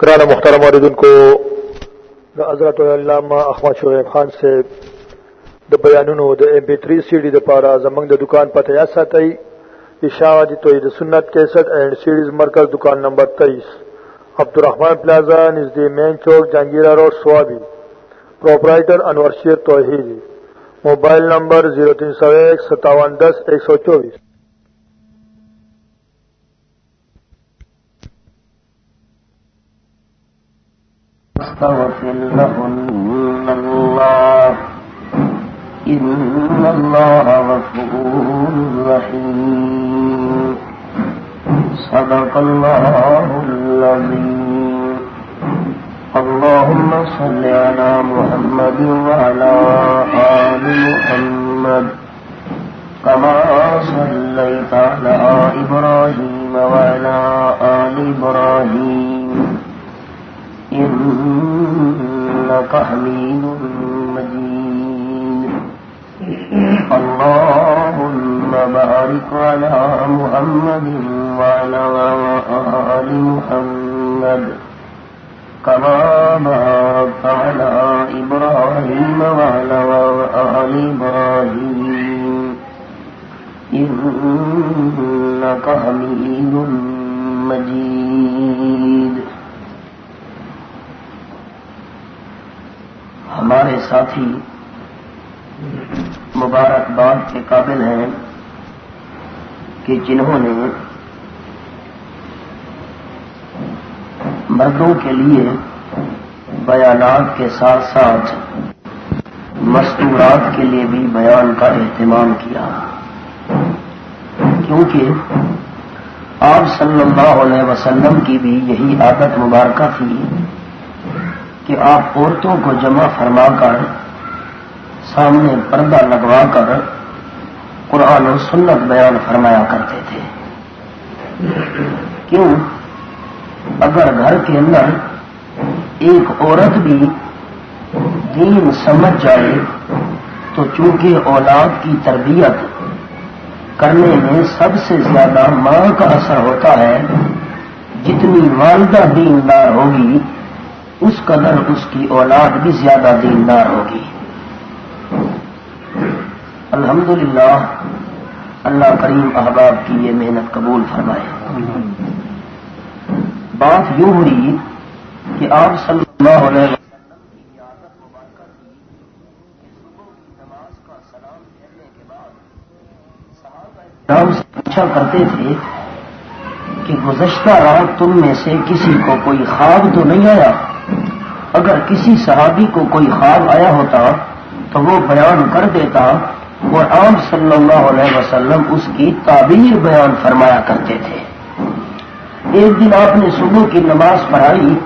کرانا محترم عردن کو حضرت علامہ احمد شعیب خان سے د بیانونو د ایم پی 3 سی ڈی د پارا زمنګ د دکان پته یا ساتي اشاعه توحید سنت 61 اینڈ سیریز مرکز دکان نمبر 23 عبدالرحمن پلازا نزدې مین چوک جنگیرا روډ سوابي پرپرایټر انور شیر توحیدی۔ موبایل نمبر 03015710124 استغفر لهن الله إن الله غفور رحيم صدق الله اللهم صل على محمد وعلى آل محمد كما صليت على إبراهيم وعلى آل إبراهيم إنك حميد مجيد. اللهم بارك على محمد وعلى آل محمد. كما باركت على إبراهيم وعلى آل إبراهيم. إنك حميد مجيد. ہمارے ساتھی مبارکباد کے قابل ہیں کہ جنہوں نے مردوں کے لیے بیانات کے ساتھ ساتھ مستورات کے لیے بھی بیان کا اہتمام کیا۔ کیونکہ آپ صلی اللہ علیہ وسلم کی بھی یہی عادت مبارکہ تھی کہ آپ عورتوں کو جمع فرما کر سامنے پردہ لگوا کر قرآن و سنت بیان فرمایا کرتے تھے۔ کیوں؟ اگر گھر کے اندر ایک عورت بھی دین سمجھ جائے، تو چونکہ اولاد کی تربیت کرنے میں سب سے زیادہ ماں کا اثر ہوتا ہے، جتنی والدہ دیندار ہوگی اس قدر اس کی اولاد بھی زیادہ دیندار ہوگی۔ الحمدللہ، اللہ کریم احباب کی یہ محنت قبول فرمائے۔ بات یوں ہوئی کہ آپ صلی اللہ علیہ وسلم سے پوچھا کرتے تھے کہ گزشتہ رات تم میں سے کسی کو کوئی خواب تو نہیں آیا؟ اگر کسی صحابی کو کوئی خواب آیا ہوتا تو وہ بیان کر دیتا اور عام صلی اللہ علیہ وسلم اس کی تعبیر بیان فرمایا کرتے تھے۔ ایک دن آپ نے صبح کی نماز پڑھائی،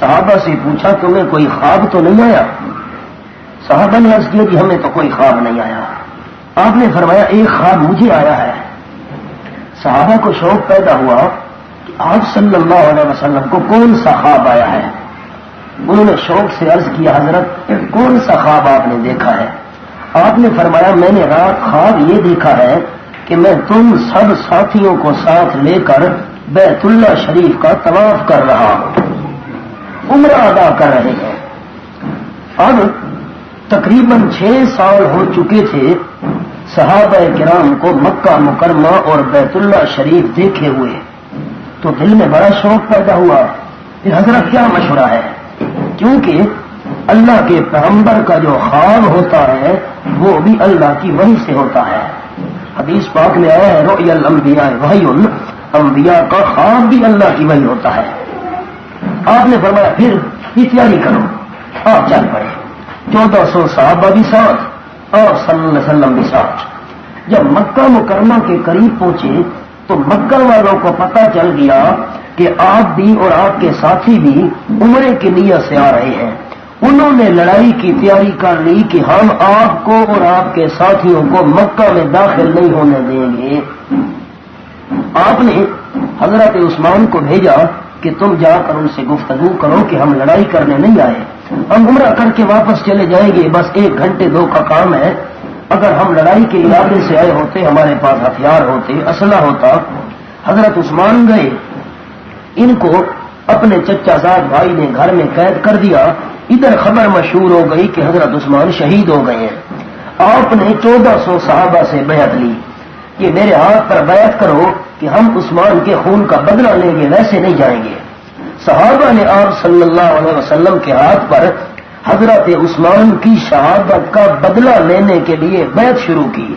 صحابہ سے پوچھا، تمہیں کوئی خواب تو نہیں آیا؟ صحابہ نے عرض کیا کہ ہمیں تو کوئی خواب نہیں آیا۔ آپ نے فرمایا، ایک خواب مجھے آیا ہے۔ صحابہ کو شوق پیدا ہوا کہ آپ صلی اللہ علیہ وسلم کو کون سا خواب آیا ہے؟ انہوں نے شوق سے عرض کیا، حضرت کون سا خواب آپ نے دیکھا ہے؟ آپ نے فرمایا، میں نے رات خواب یہ دیکھا ہے کہ میں تم سب ساتھیوں کو ساتھ لے کر بیت اللہ شریف کا طواف کر رہا ہوں۔ عمرہ ادا کر رہے ہیں۔ اب تقریباً چھ سال ہو چکے تھے صحابہ کرام کو مکہ مکرمہ اور بیت اللہ شریف دیکھے ہوئے۔ تو دل میں بڑا شوق پیدا ہوا کہ حضرت کیا مشورہ ہے؟ کیونکہ اللہ کے پیغمبر کا جو خواب ہوتا ہے، وہ بھی اللہ کی وحی سے ہوتا ہے۔ حدیث پاک میں آیا ہے روی الانبیاء وحی الانبیاء کا خواب بھی اللہ کی وحی ہوتا ہے۔ آپ نے فرمایا، پھر یہ تیاری کرو۔ آپ چل پڑے۔ چودہ سو صحابہ بھی ساتھ اور صلی اللہ علیہ وسلم بھی ساتھ۔ جب مکہ مکرمہ کے قریب پہنچے تو مکہ والوں کو پتہ چل گیا کہ آپ بھی اور آپ کے ساتھی بھی عمرے کی نیت سے آ رہے ہیں۔ انہوں نے لڑائی کی تیاری کر لی کہ ہم آپ کو اور آپ کے ساتھیوں کو مکہ میں داخل نہیں ہونے دیں گے۔ آپ نے حضرت عثمان کو بھیجا کہ تم جا کر ان سے گفتگو کرو کہ ہم لڑائی کرنے نہیں آئے۔ ہم عمرہ کر کے واپس چلے جائیں گے۔ بس ایک گھنٹے دو کا کام ہے۔ اگر ہم لڑائی کے ارادے سے آئے ہوتے، ہمارے پاس ہتھیار ہوتے، اسلحہ ہوتا، حضرت عثمان گئے، ان کو اپنے چچا زاد بھائی نے گھر میں قید کر دیا۔ ادھر خبر مشہور ہو گئی کہ حضرت عثمان شہید ہو گئے ہیں۔ آپ نے چودہ سو صحابہ سے بیعت لی کہ میرے ہاتھ پر بیعت کرو کہ ہم عثمان کے خون کا بدلہ لیں گے، ویسے نہیں جائیں گے۔ صحابہ نے آپ صلی اللہ علیہ وسلم کے ہاتھ پر حضرت عثمان کی شہادت کا بدلہ لینے کے لیے بیعت شروع کی۔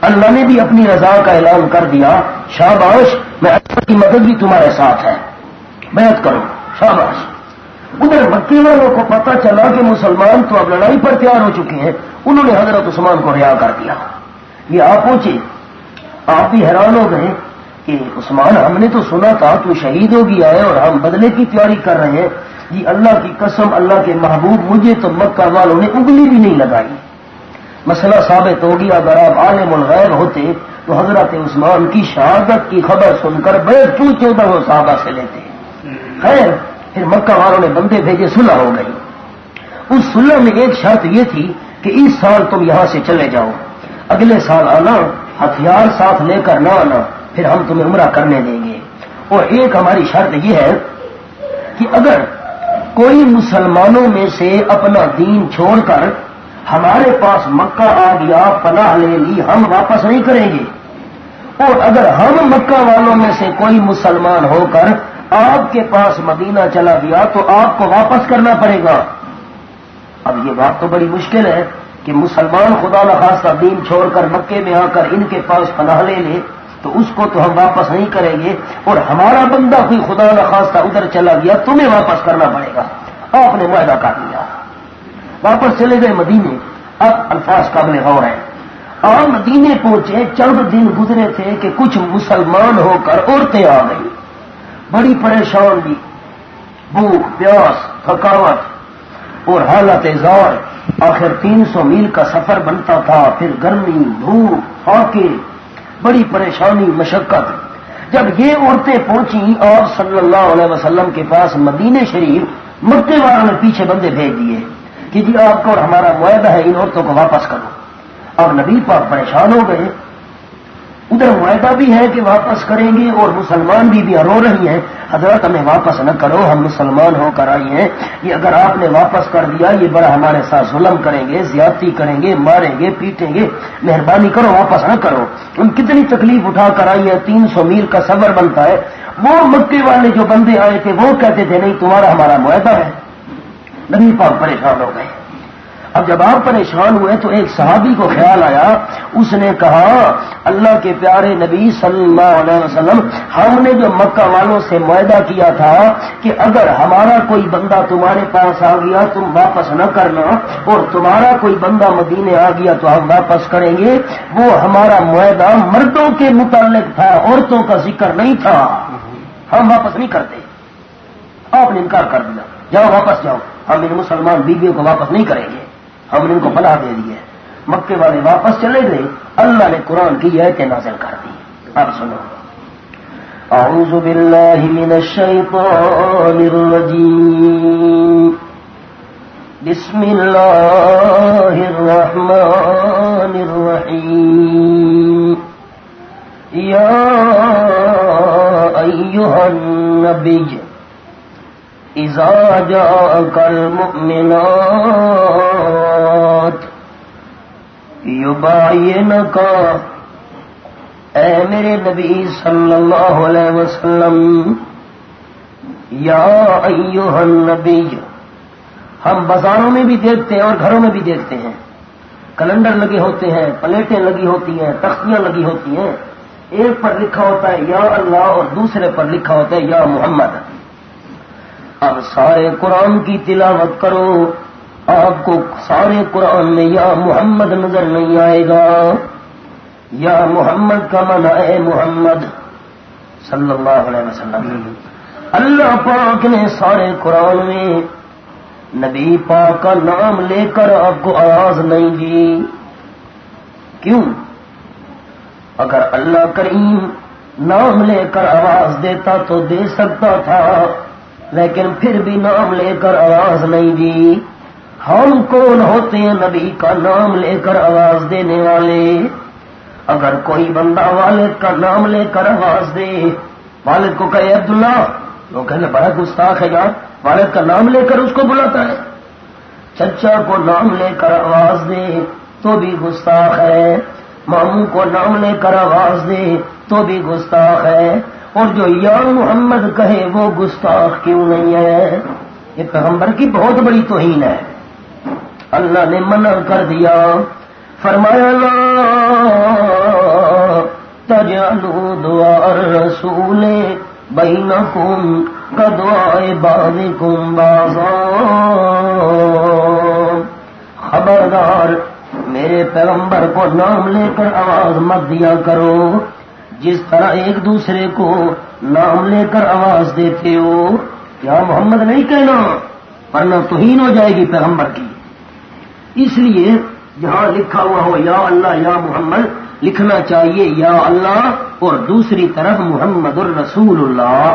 اللہ نے بھی اپنی رضا کا اعلان کر دیا، شاباش، میں اللہ کی مدد بھی تمہارے ساتھ ہے۔ بیعت کرو، شاباش۔ ادھر مکی والوں کو پتا چلا کہ مسلمان تو اب لڑائی پر تیار ہو چکے ہیں۔ انہوں نے حضرت عثمان کو رہا کر دیا۔ یہ آپ پہنچے آپ بھی حیران ہو گئے کہ عثمان، ہم نے تو سنا تھا تو شہید ہو گیا ہے اور ہم بدلے کی تیاری کر رہے ہیں۔ جی اللہ کی قسم اللہ کے محبوب مجھے تو مکہ والوں نے انگلی بھی نہیں لگائی۔ مسئلہ ثابت ہو گیا اگر آپ عالم الغیب ہوتے تو حضرت عثمان کی شہادت کی خبر سن کر بے کیوں چودہ وہ صحابہ سے لیتے۔ خیر، پھر مکہ والوں نے بندے بھیجے سلح ہو گئی۔ اس سلح میں ایک شرط یہ تھی کہ اس سال تم یہاں سے چلے جاؤ۔ اگلے سال آنا، ہتھیار ساتھ لے کر نہ آنا، پھر ہم تمہیں عمرہ کرنے دیں گے۔ اور ایک ہماری شرط یہ ہے کہ اگر کوئی مسلمانوں میں سے اپنا دین چھوڑ کر ہمارے پاس مکہ آ گیا، پناہ لے لی، ہم واپس نہیں کریں گے۔ اور اگر ہم مکہ والوں میں سے کوئی مسلمان ہو کر آپ کے پاس مدینہ چلا گیا تو آپ کو واپس کرنا پڑے گا۔ اب یہ بات تو بڑی مشکل ہے کہ مسلمان خدا نخواستہ دین چھوڑ کر مکے میں آ کر ان کے پاس پناہ لے لے۔ تو اس کو تو ہم واپس نہیں کریں گے اور ہمارا بندہ کوئی خدا نخواستہ ادھر چلا گیا، تمہیں واپس کرنا پڑے گا۔ آپ نے معاہدہ کر لیا۔ واپس چلے گئے مدینے۔ اب الفاظ قابل غور ہیں آپ مدینے پہنچے، چند دن گزرے تھے کہ کچھ مسلمان ہو کر عورتیں آ گئی بڑی پریشان بھی۔ بھوک، پیاس، تھکاوٹ اور حالت زور آخر تین سو میل کا سفر بنتا تھا، پھر گرمی، دھوپ فاقے بڑی پریشانی، مشقت۔ جب یہ عورتیں پہنچی اور صلی اللہ علیہ وسلم کے پاس مدینہ شریف، مکے والوں نے پیچھے بندے بھیج دیے کہ جی آپ کو اور ہمارا معاہدہ ہے، ان عورتوں کو واپس کرو۔ اور نبی پاک پریشان ہو گئے۔ ادھر معاہدہ بھی ہے کہ واپس کریں گے اور مسلمان بھی بھی رو رہی ہیں۔ حضرت، ہمیں واپس نہ کرو، ہم مسلمان ہو کر آئی ہیں۔ یہ اگر آپ نے واپس کر دیا، یہ بڑا ہمارے ساتھ ظلم کریں گے، زیادتی کریں گے، ماریں گے، پیٹیں گے۔ مہربانی کرو، واپس نہ کرو۔ ان کتنی تکلیف اٹھا کر آئی ہے، تین سو میل کا سفر بنتا ہے۔ وہ مکے والے جو بندے آئے تھے، وہ کہتے تھے، نہیں، تمہارا ہمارا معاہدہ ہے۔ نبی پاک پریشان ہو گئے۔ اب جب آپ پریشان ہوئے تو ایک صحابی کو خیال آیا، اس نے کہا، اللہ کے پیارے نبی صلی اللہ علیہ وسلم، ہم نے جو مکہ والوں سے معاہدہ کیا تھا کہ اگر ہمارا کوئی بندہ تمہارے پاس آ گیا، تم واپس نہ کرنا، اور تمہارا کوئی بندہ مدینے آ گیا تو ہم واپس کریں گے، وہ ہمارا معاہدہ مردوں کے متعلق تھا، عورتوں کا ذکر نہیں تھا۔ ہم واپس نہیں کرتے۔ آپ نے انکار کر دیا۔ جاؤ واپس جاؤ۔ ہم ان مسلمان بیویوں کو واپس نہیں کریں گے۔ ہم نے ان کو بلا دے دیے مکے والے واپس چلے گئے۔ اللہ نے قرآن کی یہ نازل کر دی۔ اب سنو۔ اعوذ باللہ من الشیطان الرجیم۔ بسم اللہ الرحمن الرحیم۔ یا ایوہ النبی۔ اذا جاءك المؤمنات يباينك، اے میرے نبی صلی اللہ علیہ وسلم، یا ایوہ النبی، ہم بازاروں میں بھی دیکھتے ہیں اور گھروں میں بھی دیکھتے ہیں کیلنڈر لگے ہوتے ہیں، پلیٹیں لگی ہوتی ہیں، تختیاں لگی ہوتی ہیں، ایک پر لکھا ہوتا ہے یا اللہ اور دوسرے پر لکھا ہوتا ہے یا محمد۔ اب سارے قرآن کی تلاوت کرو۔ آپ کو سارے قرآن میں یا محمد نظر نہیں آئے گا۔ یا محمد کا من اے محمد۔ صلی اللہ علیہ وسلم۔ اللہ پاک نے سارے قرآن میں نبی پاک کا نام لے کر آپ کو آواز نہیں دی۔ کیوں؟ اگر اللہ کریم نام لے کر آواز دیتا تو دے سکتا تھا۔ لیکن پھر بھی نام لے کر آواز نہیں دی۔ ہم کون ہوتے ہیں نبی کا نام لے کر آواز دینے والے؟ اگر کوئی بندہ والد کا نام لے کر آواز دے، والد کو کہے، عبداللہ لوگ کہیں بڑا گستاخ ہے یار، والد کا نام لے کر اس کو بلاتا ہے۔ چچا کو نام لے کر آواز دے تو بھی گستاخ ہے، ماموں کو نام لے کر آواز دے تو بھی گستاخ ہے۔ اور جو یا محمد کہے وہ گستاخ کیوں نہیں ہے؟ یہ پیغمبر کی بہت بڑی توہین ہے۔ اللہ نے منع کر دیا۔ فرمایا تجالو دعا رسول بہین کم کدوائے باد کم بازا خبردار، میرے پیغمبر کو نام لے کر آواز مت دیا کرو۔ جس طرح ایک دوسرے کو نام لے کر آواز دیتے ہو یا محمد نہیں کہنا؟ ورنہ توہین ہو جائے گی پیغمبر کی۔ اس لیے جہاں لکھا ہوا ہو، یا اللہ، یا محمد، لکھنا چاہیے یا اللہ اور دوسری طرف محمد الرسول اللہ۔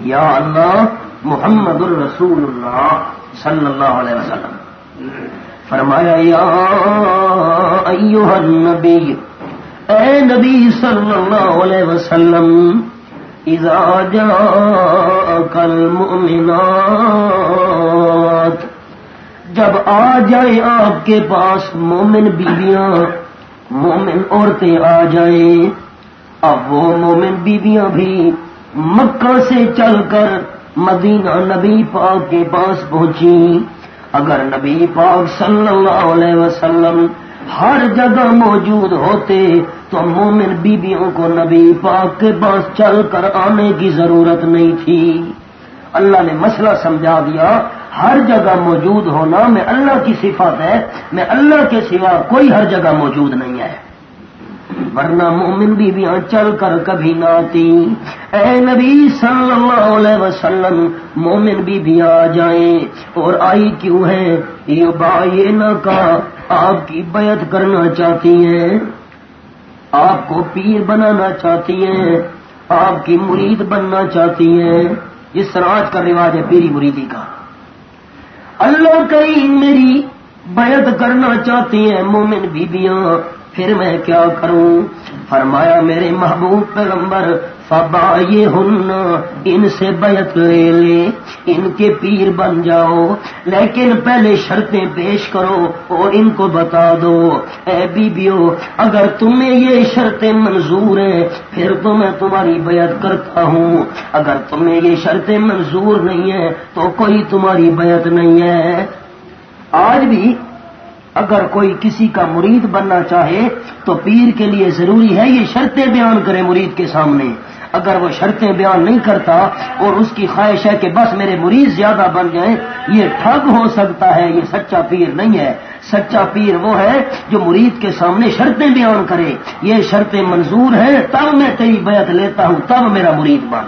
یا اللہ، محمد الرسول اللہ صلی اللہ علیہ وسلم۔ فرمایا، یا ایوہ النبی اے نبی صلی اللہ علیہ وسلم، اذا جاءك المؤمنات، جب آ جائے آپ کے پاس مومن بیویاں، مومن عورتیں آ جائیں، اب وہ مومن بیویاں بھی مکہ سے چل کر مدینہ نبی پاک کے پاس پہنچی اگر نبی پاک صلی اللہ علیہ وسلم ہر جگہ موجود ہوتے تو مومن بیبیوں کو نبی پاک کے پاس چل کر آنے کی ضرورت نہیں تھی۔ اللہ نے مسئلہ سمجھا دیا، ہر جگہ موجود ہونا میں اللہ کی صفات ہے، میں اللہ کے سوا کوئی ہر جگہ موجود نہیں ہے۔ ورنہ مومن بیویاں چل کر کبھی نہ آتی۔ اے نبی صلی اللہ علیہ وسلم، مومن بیویاں آ جائیں اور آئی کیوں ہے یہ با یہ نہ کہا آپ کی بیعت کرنا چاہتی ہیں۔ آپ کو پیر بنانا چاہتی ہیں آپ کی مرید بننا چاہتی ہیں جس طرح آج کا رواج ہے پیری مریدی کا۔ اللہ کئی میری بیعت کرنا چاہتی ہیں مومن بیبیاں، پھر میں کیا کروں؟ فرمایا میرے محبوب پیغمبر فبا یہ ہن ان سے بیعت لے لے، ان کے پیر بن جاؤ۔ لیکن پہلے شرطیں پیش کرو اور ان کو بتا دو۔ اے بیبیو، اگر تمہیں یہ شرطیں منظور ہیں، پھر تو میں تمہاری بیعت کرتا ہوں۔ اگر تمہیں یہ شرطیں منظور نہیں ہیں، تو کوئی تمہاری بیعت نہیں ہے۔ آج بھی اگر کوئی کسی کا مرید بننا چاہے، تو پیر کے لیے ضروری ہے یہ شرطیں بیان کرے مرید کے سامنے۔ اگر وہ شرطیں بیان نہیں کرتا اور اس کی خواہش ہے کہ بس میرے مریض زیادہ بن جائیں، یہ ٹھگ ہو سکتا ہے، یہ سچا پیر نہیں ہے۔ سچا پیر وہ ہے جو مرید کے سامنے شرطیں بیان کرے۔ یہ شرطیں منظور ہیں، تب میں تیری بیعت لیتا ہوں، تب میرا مرید بن۔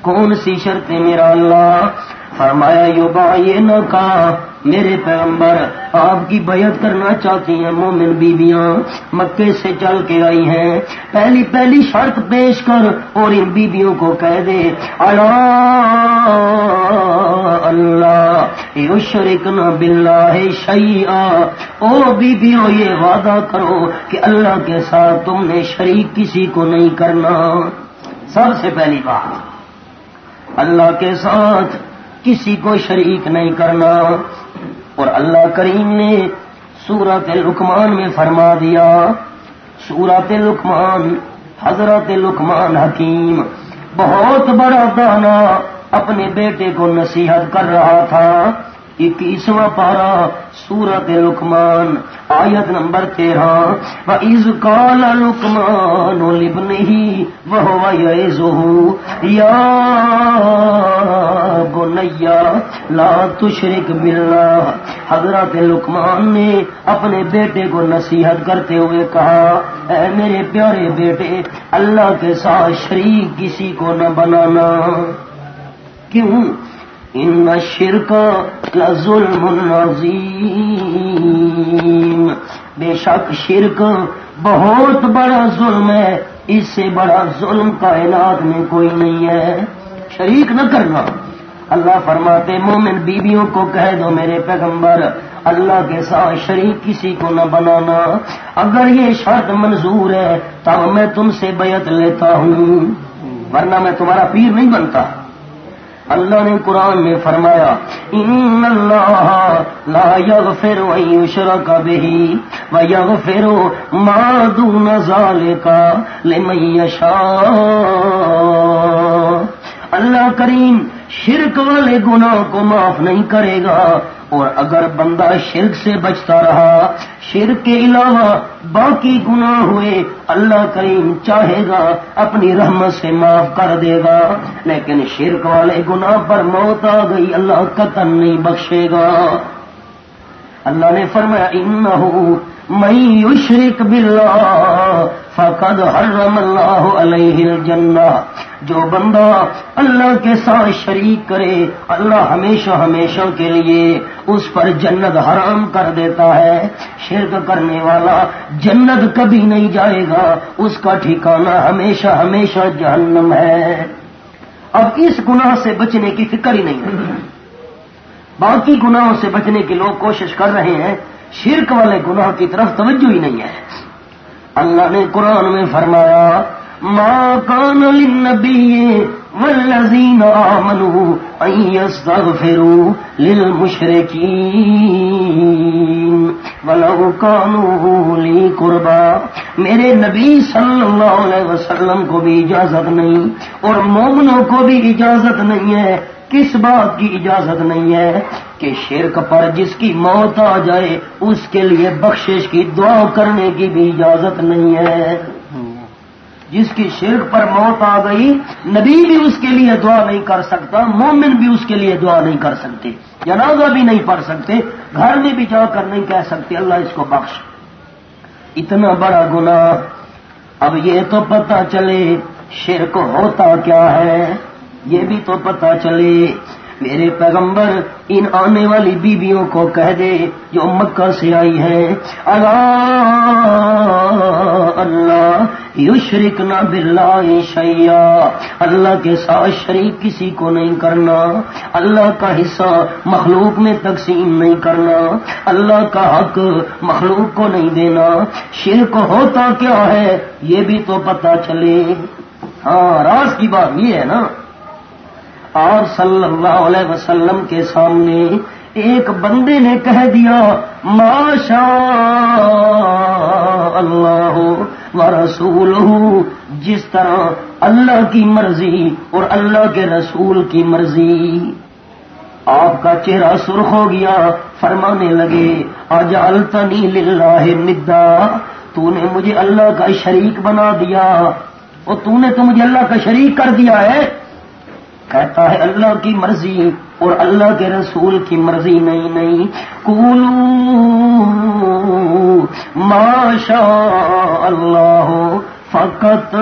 کون سی شرطیں میرا اللہ؟ فرمایا، یو با میرے پیغمبر، آپ کی بیعت کرنا چاہتی ہیں مومن بیویاں۔ مکے سے چل کے آئی ہیں۔ پہلی پہلی شرط پیش کر اور ان بیویوں کو کہہ دے۔ اللہ یو شریک بلّہ شیا او بیویوں، یہ وعدہ کرو کہ اللہ کے ساتھ تم نے شریک کسی کو نہیں کرنا۔ سب سے پہلی بات، اللہ کے ساتھ کسی کو شریک نہیں کرنا۔ اور اللہ کریم نے سورت لکمان میں فرما دیا۔ سورت لکمان حضرت لکمان حکیم، بہت بڑا دانا اپنے بیٹے کو نصیحت کر رہا تھا۔ اکیسواں پارا، سورت لکمان آیت نمبر تیرہ۔ عز کال لکمان لبن ہی وہ یا بنیا لا تشرک باللہ حضرت لکمان نے اپنے بیٹے کو نصیحت کرتے ہوئے کہا، اے میرے پیارے بیٹے، اللہ کے ساتھ شریک کسی کو نہ بنانا۔ کیوں؟ ان شرک ظلم عظیم بے شک شرک بہت بڑا ظلم ہے، اس سے بڑا ظلم کائنات میں کوئی نہیں ہے۔ شریک نہ کرنا۔ اللہ فرماتے، مومن بیویوں کو کہہ دو میرے پیغمبر، اللہ کے ساتھ شریک کسی کو نہ بنانا۔ اگر یہ شرط منظور ہے، تب میں تم سے بیعت لیتا ہوں۔ ورنہ میں تمہارا پیر نہیں بنتا۔ اللہ نے قرآن میں فرمایا ان اللہ لا یغفر و یشرک به و یغفر ما دون ذالک لمن یشاء اللہ کریم شرک والے گناہ کو معاف نہیں کرے گا۔ اور اگر بندہ شرک سے بچتا رہا، شرک کے علاوہ باقی گناہ ہوئے، اللہ کریم چاہے گا، اپنی رحمت سے معاف کر دے گا۔ لیکن شرک والے گناہ پر موت آ گئی، اللہ قتل نہیں بخشے گا۔ اللہ نے فرمایا، انہو میں یشرک باللہ فقد حرم اللہ علیہ الجنہ۔ جو بندہ اللہ کے ساتھ شریک کرے، اللہ ہمیشہ ہمیشہ کے لیے اس پر جنت حرام کر دیتا ہے۔ شرک کرنے والا جنت کبھی نہیں جائے گا۔ اس کا ٹھکانہ ہمیشہ ہمیشہ جہنم ہے۔ اب اس گناہ سے بچنے کی فکر ہی نہیں۔ باقی گناہوں سے بچنے کی لوگ کوشش کر رہے ہیں۔ شرک والے گناہ کی طرف توجہ ہی نہیں ہے۔ اللہ نے قرآن میں فرمایا، ما كان للنبي والذين آمنوا أن يستغفروا للمشركين۔ ولو كانوا لي قربا میرے نبی صلی اللہ علیہ وسلم کو بھی اجازت نہیں اور مومنوں کو بھی اجازت نہیں ہے۔ کس بات کی اجازت نہیں ہے کہ شرک پر جس کی موت آ جائے اس کے لیے بخشش کی دعا کرنے کی بھی اجازت نہیں ہے۔ جس کی شرک پر موت آ گئی، نبی بھی اس کے لیے دعا نہیں کر سکتا، مومن بھی اس کے لیے دعا نہیں کر سکتے، جنازہ بھی نہیں پڑھ سکتے، گھر میں بھی جا کر نہیں کہہ سکتے، اللہ اس کو بخش۔ اتنا بڑا گنا اب یہ تو پتا چلے شرک ہوتا کیا ہے۔ یہ بھی تو پتا چلے، میرے پیغمبر ان آنے والی بیویوں کو کہہ دے جو مکہ سے آئی ہے اللہ اللہ یو شریک نہ بلا شیا اللہ کے ساتھ شریک کسی کو نہیں کرنا۔ اللہ کا حصہ مخلوق میں تقسیم نہیں کرنا۔ اللہ کا حق مخلوق کو نہیں دینا۔ شرک ہوتا کیا ہے؟ یہ بھی تو پتا چلے۔ ہاں راز کی بات یہ ہے نا۔ اور صلی اللہ علیہ وسلم کے سامنے ایک بندے نے کہہ دیا ماشا اللہ و رسول جس طرح اللہ کی مرضی اور اللہ کے رسول کی مرضی۔ آپ کا چہرہ سرخ ہو گیا، فرمانے لگے آج التنی لاہ ندا تو نے مجھے اللہ کا شریک بنا دیا۔ اور تو نے تو مجھے اللہ کا شریک کر دیا ہے۔ کہتا ہے اللہ کی مرضی اور اللہ کے رسول کی مرضی نہیں نہیں۔ ماشا اللہ فقط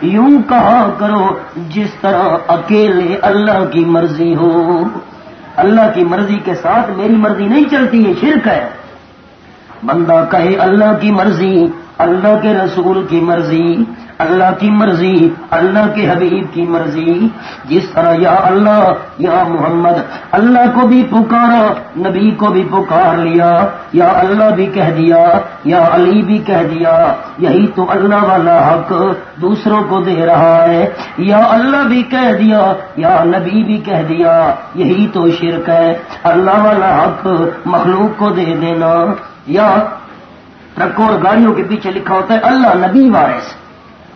یوں کہا کرو جس طرح اکیلے اللہ کی مرضی ہو۔ اللہ کی مرضی کے ساتھ میری مرضی نہیں چلتی ہے شرک ہے۔ بندہ کہے اللہ کی مرضی، اللہ کے رسول کی مرضی۔ اللہ کی مرضی، اللہ کے حبیب کی مرضی۔ جس طرح یا اللہ، یا محمد، اللہ کو بھی پکارا، نبی کو بھی پکار لیا۔ یا اللہ بھی کہہ دیا، یا علی بھی کہہ دیا۔ یہی تو اللہ والا حق دوسروں کو دے رہا ہے۔ یا اللہ بھی کہہ دیا، یا نبی بھی کہہ دیا۔ یہی تو شرک ہے۔ اللہ والا حق مخلوق کو دے دینا۔ یا ٹرکوں اور گاڑیوں کے پیچھے لکھا ہوتا ہے، اللہ نبی وارث۔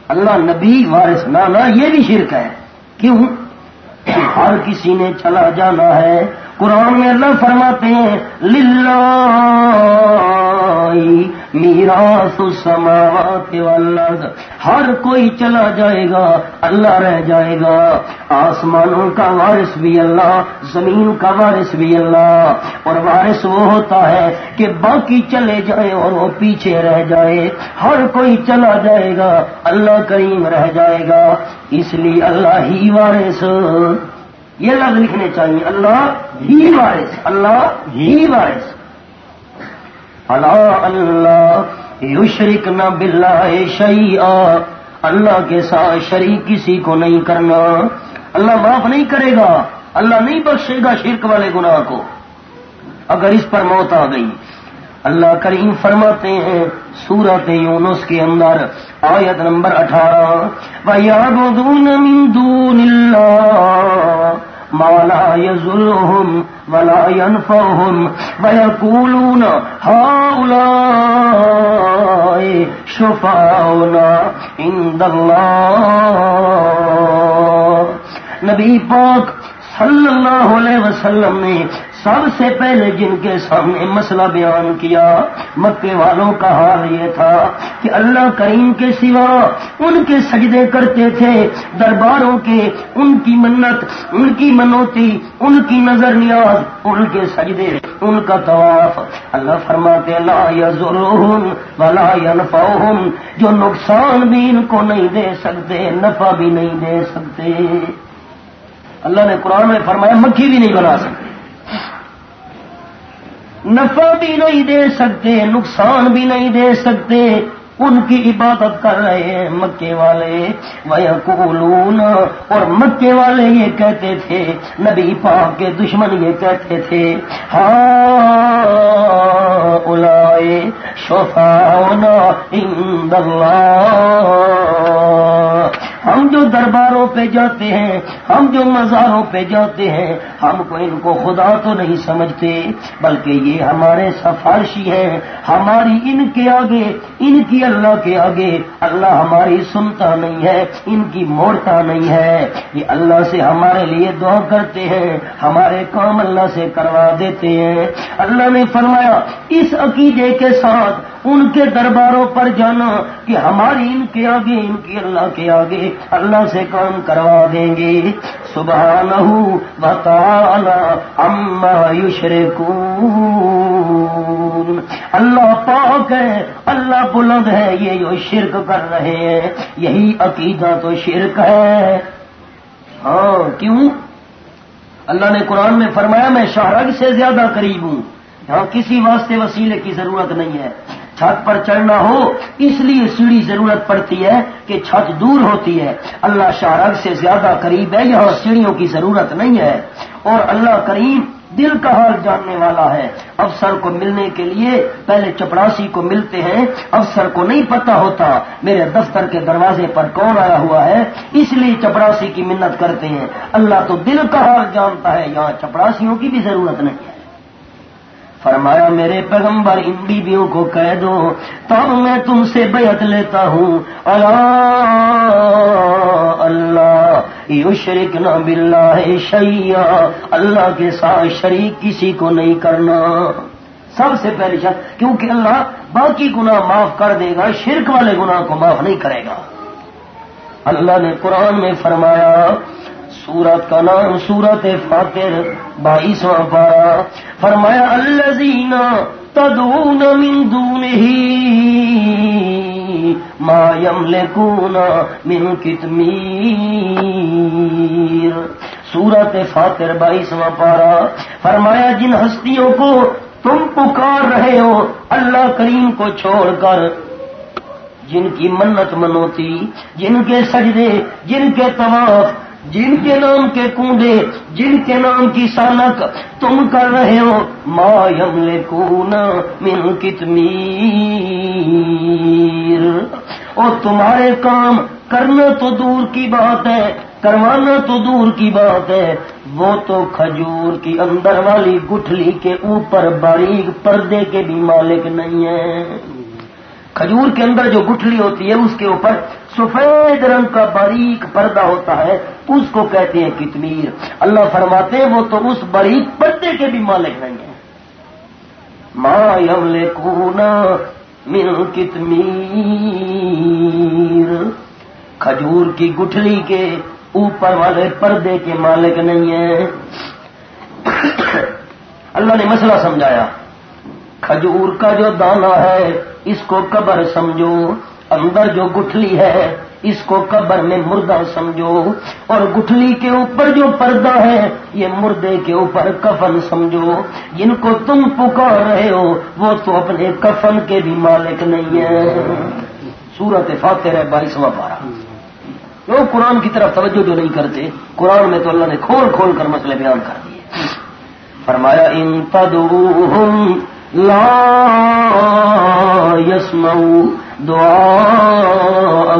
اللہ نبی وارث نانا یہ بھی شرک ہے۔ کیوں؟ ہر کسی نے چلا جانا ہے۔ قرآن میں اللہ فرماتے ہیں، للہ میراث السماوات والارض۔ ہر کوئی چلا جائے گا، اللہ رہ جائے گا۔ آسمانوں کا وارث بھی اللہ، زمین کا وارث بھی اللہ۔ اور وارث وہ ہوتا ہے کہ باقی چلے جائے اور وہ پیچھے رہ جائے۔ ہر کوئی چلا جائے گا، اللہ کریم رہ جائے گا۔ اس لیے اللہ ہی وارث۔ یہ لفظ لکھنے چاہیے، اللہ ہی وارث، اللہ ہی وارث۔ اللہ اللہ یو شریک نہ بلا شعی اللہ کے ساتھ شریک کسی کو نہیں کرنا۔ اللہ معاف نہیں کرے گا، اللہ نہیں بخشے گا شرک والے گناہ کو۔ اگر اس پر موت آ گئی، اللہ کریم فرماتے ہیں سورت یونس کے اندر آیت نمبر اٹھارہ دون مولا يزلهم ولا ينفعهم ويقولون هؤلاء شفاؤنا عند الله۔ نبی پاک صلی اللہ علیہ وسلم نے سب سے پہلے جن کے سامنے مسئلہ بیان کیا، مکے والوں کا حال یہ تھا کہ اللہ کریم کے سوا ان کے سجدے کرتے تھے، درباروں کے ان کی منت، ان کی منوتی، ان کی نظر نیاز، ان کے سجدے، ان کا طواف۔ اللہ فرماتے، لا یا ولا ینفعہم جو نقصان بھی ان کو نہیں دے سکتے، نفع بھی نہیں دے سکتے۔ اللہ نے قرآن میں فرمایا، مکھی بھی نہیں بنا سکتے۔ نفع بھی نہیں دے سکتے، نقصان بھی نہیں دے سکتے۔ ان کی عبادت کر رہے ہیں مکے والے۔ وہ اور مکے والے یہ کہتے تھے، نبی پاک کے دشمن یہ کہتے تھے ہاں اولائے شفاؤنا عند اللہ۔ ہم جو درباروں پہ جاتے ہیں، ہم جو مزاروں پہ جاتے ہیں، ہم کو ان کو خدا تو نہیں سمجھتے، بلکہ یہ ہمارے سفارشی ہیں، ہماری ان کے آگے، ان کی اللہ کے آگے۔ اللہ ہماری سنتا نہیں ہے، ان کی موڑتا نہیں ہے۔ یہ اللہ سے ہمارے لیے دعا کرتے ہیں، ہمارے کام اللہ سے کروا دیتے ہیں۔ اللہ نے فرمایا، اس عقیدے کے ساتھ ان کے درباروں پر جانا کہ ہماری ان کے آگے، ان کی اللہ کے آگے اللہ سے کام کروا دیں گے۔ صبح اما یشرکون۔ اللہ پاک ہے، اللہ بلند ہے، یہ جو شرک کر رہے ہیں، یہی عقیدہ تو شرک ہے۔ ہاں کیوں؟ اللہ نے قرآن میں فرمایا، میں شہرگ سے زیادہ قریب ہوں۔ یہاں کسی واسطے وسیلے کی ضرورت نہیں ہے۔ چھت پر چڑھنا ہو، اس لیے سیڑھی ضرورت پڑتی ہے کہ چھت دور ہوتی ہے۔ اللہ شاہرگ سے زیادہ قریب ہے، یہاں سیڑھیوں کی ضرورت نہیں ہے۔ اور اللہ کریم دل کا حال جاننے والا ہے۔ افسر کو ملنے کے لیے پہلے چپڑاسی کو ملتے ہیں۔ افسر کو نہیں پتا ہوتا میرے دفتر کے دروازے پر کون آیا ہوا ہے۔ اس لیے چپڑاسی کی منت کرتے ہیں۔ اللہ تو دل کا حال جانتا ہے، یہاں چپڑاسیوں کی بھی ضرورت نہیں ہے۔ فرمایا، میرے پیغمبر ان بیویوں کو کہہ دو تب میں تم سے بیعت لیتا ہوں. اللہ اللہ یو شریک نہ بلّہ شیا اللہ کے ساتھ شریک کسی کو نہیں کرنا. سب سے پہلی شرط، کیونکہ اللہ باقی گناہ معاف کر دے گا، شرک والے گناہ کو معاف نہیں کرے گا. اللہ نے قرآن میں فرمایا سورت کا نام سورت فاتر بائیسواں پارا فرمایا الزین تدون من دون ہی ما یملکون من کتمیر۔ سورت فاتر بائیسواں پارا فرمایا، جن ہستیوں کو تم پکار رہے ہو، اللہ کریم کو چھوڑ کر، جن کی منت منوتی، جن کے سجدے، جن کے طواف جن کے نام کے کنڈے جن کے نام کی سالک تم کر رہے ہو، ما یملے کونا من کتنی اور تمہارے کام کرنا تو دور کی بات ہے، کروانا تو دور کی بات ہے۔ وہ تو کھجور کی اندر والی گٹھلی کے اوپر باریک پردے کے بھی مالک نہیں ہے کھجور کے اندر جو گٹھلی ہوتی ہے، اس کے اوپر سفید رنگ کا باریک پردہ ہوتا ہے۔ اس کو کہتے ہیں کتمیر۔ اللہ فرماتے ہیں، وہ تو اس باریک پردے کے بھی مالک نہیں ہیں۔ ماں یمل کونا من کتمیر۔ کھجور کی گٹھلی کے اوپر والے پردے کے مالک نہیں ہیں۔ اللہ نے مسئلہ سمجھایا۔ کھجور کا جو دانا ہے، اس کو قبر سمجھو۔ اندر جو گٹھلی ہے، اس کو قبر میں مردہ سمجھو۔ اور گٹھلی کے اوپر جو پردہ ہے، یہ مردے کے اوپر کفن سمجھو۔ جن کو تم پکار رہے ہو، وہ تو اپنے کفن کے بھی مالک نہیں ہے سورت فاتر ہے بائیسواں پارا لوگ قرآن کی طرف توجہ جو نہیں کرتے، قرآن میں تو اللہ نے کھول کھول کر مسئلے بیان کر دیے۔ فرمایا، ان تدعوہم لا یسمعو دعا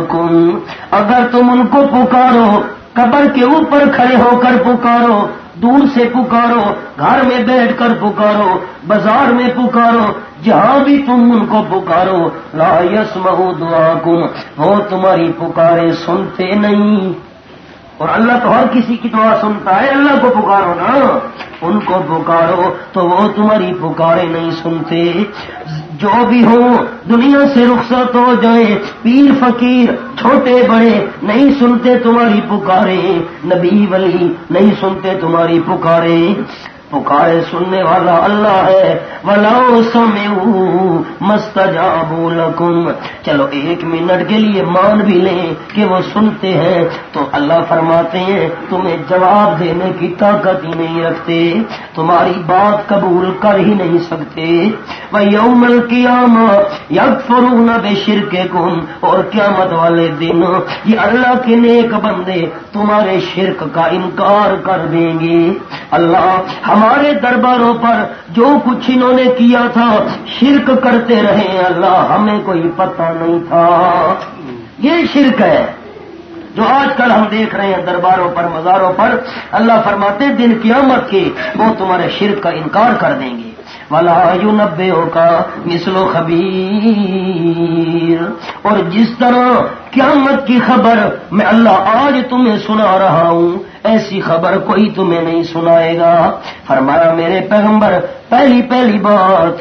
اگر تم ان کو پکارو، قبر کے اوپر کھڑے ہو کر پکارو، دور سے پکارو، گھر میں بیٹھ کر پکارو، بازار میں پکارو، جہاں بھی تم ان کو پکارو، لا یس مہو دعا کم وہ تمہاری پکارے سنتے نہیں۔ اور اللہ تو ہر کسی کی دعا سنتا ہے، اللہ کو پکارو نا۔ ان کو پکارو تو وہ تمہاری پکارے نہیں سنتے۔ جو بھی ہو، دنیا سے رخصت ہو جائے، پیر فقیر، چھوٹے بڑے نہیں سنتے تمہاری پکارے۔ نبی ولی نہیں سنتے تمہاری پکارے۔ پکارے سننے والا اللہ ہے۔ ولاؤ سمو مست لکم چلو ایک منٹ کے لیے مان بھی لیں کہ وہ سنتے ہیں۔ تو اللہ فرماتے ہیں، تمہیں جواب دینے کی طاقت ہی نہیں رکھتے۔ تمہاری بات قبول کر ہی نہیں سکتے۔ وہ یومل قیام یک فرون بے شرکے کن اور قیامت والے دن یہ اللہ کے نیک بندے تمہارے شرک کا انکار کر دیں گے۔ اللہ ہم ہمارے درباروں پر جو کچھ انہوں نے کیا تھا، شرک کرتے رہے اللہ، ہمیں کوئی پتہ نہیں تھا۔ یہ شرک ہے جو آج کل ہم دیکھ رہے ہیں درباروں پر، مزاروں پر۔ اللہ فرماتے دن قیامت کے وہ تمہارے شرک کا انکار کر دیں گے۔ والا یو نبے کا مسلو خبیر اور جس طرح قیامت کی خبر میں اللہ آج تمہیں سنا رہا ہوں ایسی خبر کوئی تمہیں نہیں سنائے گا۔ فرمایا میرے پیغمبر پہلی پہلی بات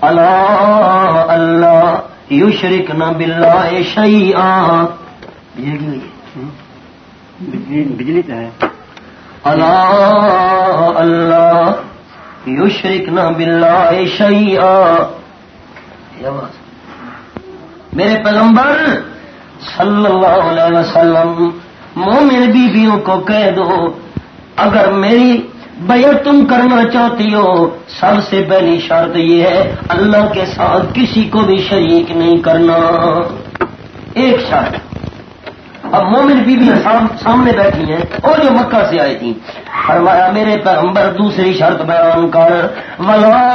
اللہ اللہ یو شریک نہ بلا شعی بجلی تو ہے۔ اللہ اللہ یشرک نہ بلا میرے پیغمبر صلی اللہ علیہ وسلم، مومن بیویوں کو کہہ دو، اگر میری بیا تم کرنا چاہتی ہو، سب سے پہلی شرط یہ ہے، اللہ کے ساتھ کسی کو بھی شریک نہیں کرنا۔ ایک شرط۔ اب مومن بی بی سامنے بیٹھی ہیں اور جو مکہ سے آئی تھی فرمایا، میرے پیغمبر، دوسری شرط بیان کر۔ ولا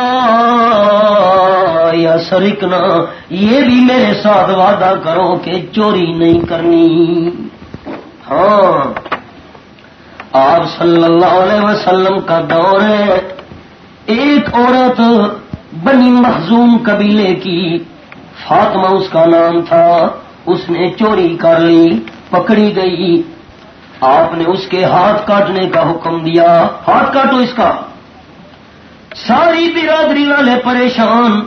یا سرکنا یہ بھی میرے ساتھ وعدہ کرو کہ چوری نہیں کرنی۔ ہاں۔ آپ صلی اللہ علیہ وسلم کا دور ہے۔ ایک عورت بنی مخزوم قبیلے کی فاطمہ، اس کا نام تھا۔ اس نے چوری کر لی۔ پکڑی گئی۔ آپ نے اس کے ہاتھ کاٹنے کا حکم دیا۔ ہاتھ کاٹو اس کا۔ ساری برادری والے پریشان۔